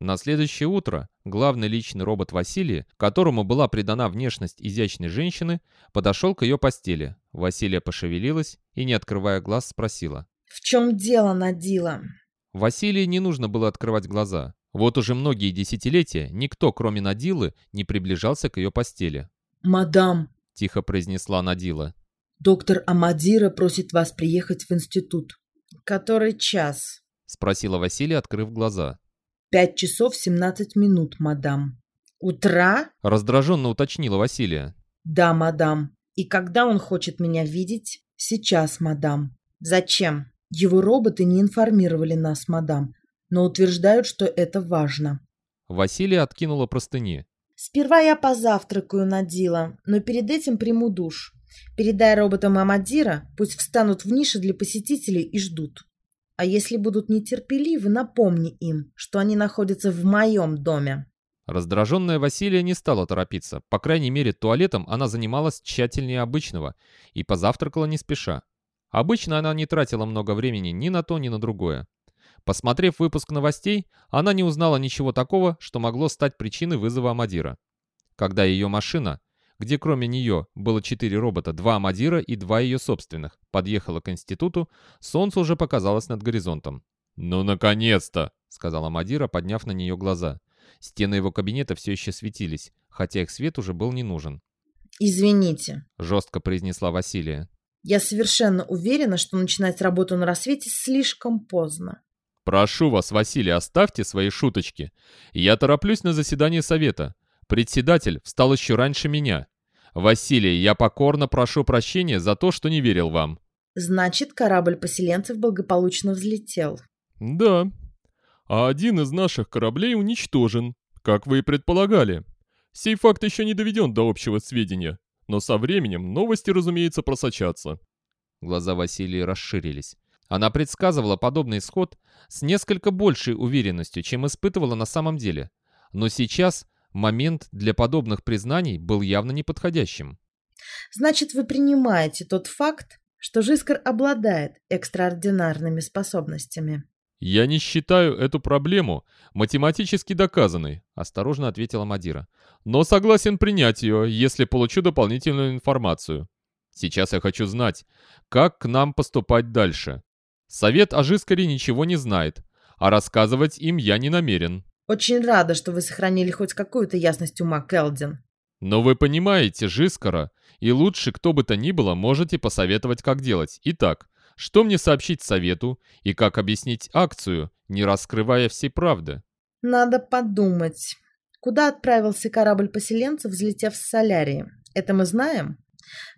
На следующее утро главный личный робот Василия, которому была придана внешность изящной женщины, подошел к ее постели. Василия пошевелилась и, не открывая глаз, спросила. «В чем дело, Надила?» Василии не нужно было открывать глаза. Вот уже многие десятилетия никто, кроме Надилы, не приближался к ее постели. «Мадам», — тихо произнесла Надила. «доктор Амадира просит вас приехать в институт». «Который час?» — спросила Василия, открыв глаза. «Пять часов семнадцать минут, мадам». «Утра?» — раздраженно уточнила Василия. «Да, мадам. И когда он хочет меня видеть?» «Сейчас, мадам». «Зачем?» «Его роботы не информировали нас, мадам, но утверждают, что это важно». Василия откинула простыни. «Сперва я позавтракаю, Надила, но перед этим приму душ. Передай роботам Амадира, пусть встанут в нише для посетителей и ждут». А если будут нетерпеливы, напомни им, что они находятся в моем доме. Раздраженная Василия не стала торопиться. По крайней мере, туалетом она занималась тщательнее обычного и позавтракала не спеша. Обычно она не тратила много времени ни на то, ни на другое. Посмотрев выпуск новостей, она не узнала ничего такого, что могло стать причиной вызова Амадира. Когда ее машина, где кроме нее было четыре робота, два Амадира и два ее собственных, подъехала к институту, солнце уже показалось над горизонтом. «Ну, наконец-то!» — сказала Амадира, подняв на нее глаза. Стены его кабинета все еще светились, хотя их свет уже был не нужен. «Извините», — жестко произнесла Василия. «Я совершенно уверена, что начинать работу на рассвете слишком поздно». «Прошу вас, Василий, оставьте свои шуточки. Я тороплюсь на заседание совета. Председатель встал еще раньше меня. Василий, я покорно прошу прощения за то, что не верил вам. Значит, корабль поселенцев благополучно взлетел. Да. А один из наших кораблей уничтожен, как вы и предполагали. Сей факт еще не доведен до общего сведения, но со временем новости, разумеется, просочатся. Глаза Василии расширились. Она предсказывала подобный исход с несколько большей уверенностью, чем испытывала на самом деле. Но сейчас момент для подобных признаний был явно неподходящим. «Значит, вы принимаете тот факт, что Жискар обладает экстраординарными способностями?» «Я не считаю эту проблему математически доказанной», — осторожно ответила Мадира. «Но согласен принять ее, если получу дополнительную информацию. Сейчас я хочу знать, как к нам поступать дальше. Совет о Жискаре ничего не знает, а рассказывать им я не намерен. Очень рада, что вы сохранили хоть какую-то ясность ума, Келдин. Но вы понимаете Жискара, и лучше кто бы то ни было можете посоветовать, как делать. Итак, что мне сообщить совету и как объяснить акцию, не раскрывая всей правды? Надо подумать. Куда отправился корабль поселенцев, взлетев с Солярии? Это мы знаем?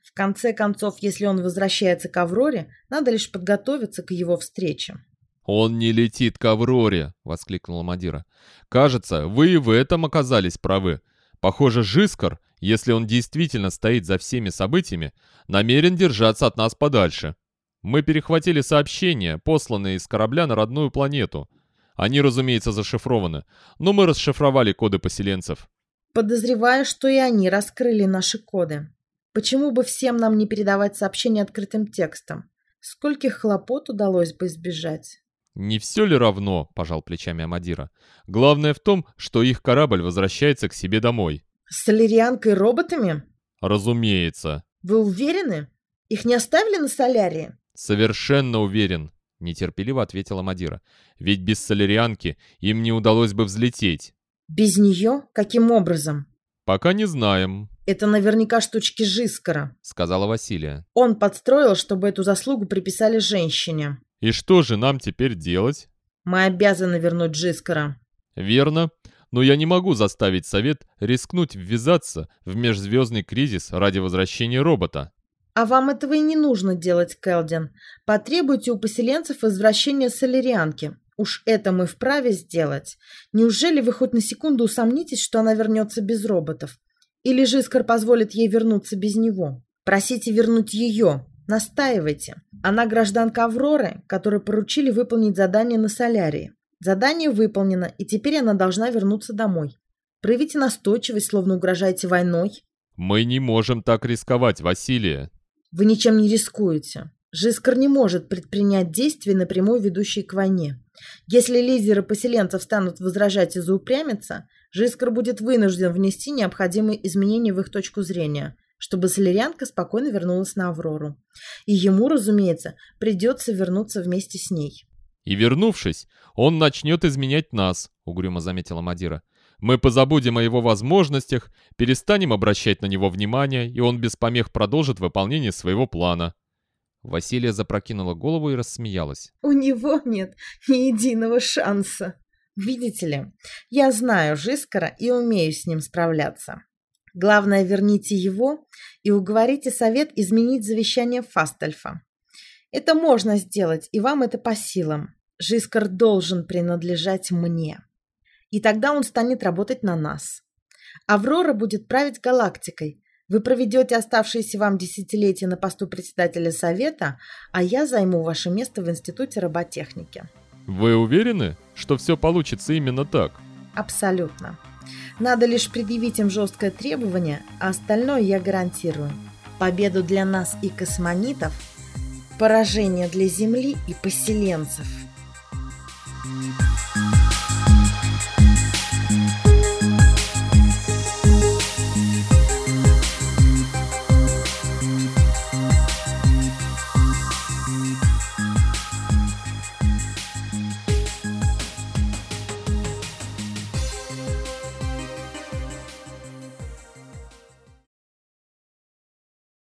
В конце концов, если он возвращается к Авроре, надо лишь подготовиться к его встрече. «Он не летит к Авроре!» — воскликнула Мадира. «Кажется, вы и в этом оказались правы. Похоже, Жискар, если он действительно стоит за всеми событиями, намерен держаться от нас подальше. Мы перехватили сообщения, посланные из корабля на родную планету. Они, разумеется, зашифрованы, но мы расшифровали коды поселенцев». «Подозреваю, что и они раскрыли наши коды. Почему бы всем нам не передавать сообщения открытым текстом? Скольких хлопот удалось бы избежать?» «Не все ли равно?» – пожал плечами Амадира. «Главное в том, что их корабль возвращается к себе домой». «С солерианкой роботами?» «Разумеется». «Вы уверены? Их не оставили на солярии?» «Совершенно уверен», – нетерпеливо ответила Мадира. «Ведь без солярианки им не удалось бы взлететь». «Без нее? Каким образом?» «Пока не знаем». «Это наверняка штучки Жискара», — сказала Василия. «Он подстроил, чтобы эту заслугу приписали женщине». «И что же нам теперь делать?» «Мы обязаны вернуть Джискара». «Верно. Но я не могу заставить Совет рискнуть ввязаться в межзвездный кризис ради возвращения робота». «А вам этого и не нужно делать, Келдин. Потребуйте у поселенцев возвращения солярианки. Уж это мы вправе сделать. Неужели вы хоть на секунду усомнитесь, что она вернется без роботов? Или Жискар позволит ей вернуться без него? Просите вернуть ее, Настаивайте. Она гражданка Авроры, которой поручили выполнить задание на Солярии. Задание выполнено, и теперь она должна вернуться домой. Проявите настойчивость, словно угрожаете войной. Мы не можем так рисковать, Василия. Вы ничем не рискуете. Жискар не может предпринять действия, напрямую ведущие к войне. Если лидеры поселенцев станут возражать и заупрямиться, Жискар будет вынужден внести необходимые изменения в их точку зрения, чтобы солярянка спокойно вернулась на Аврору. И ему, разумеется, придется вернуться вместе с ней. «И вернувшись, он начнет изменять нас», — угрюмо заметила Мадира. «Мы позабудем о его возможностях, перестанем обращать на него внимание, и он без помех продолжит выполнение своего плана». Василия запрокинула голову и рассмеялась. «У него нет ни единого шанса. Видите ли, я знаю Жискара и умею с ним справляться. Главное, верните его и уговорите совет изменить завещание Фастельфа. Это можно сделать, и вам это по силам. Жискар должен принадлежать мне. И тогда он станет работать на нас. Аврора будет править галактикой, вы проведете оставшиеся вам десятилетия на посту председателя совета, а я займу ваше место в Институте роботехники. Вы уверены, что все получится именно так? Абсолютно. Надо лишь предъявить им жесткое требование, а остальное я гарантирую. Победу для нас и космонитов, поражение для Земли и поселенцев. Thank you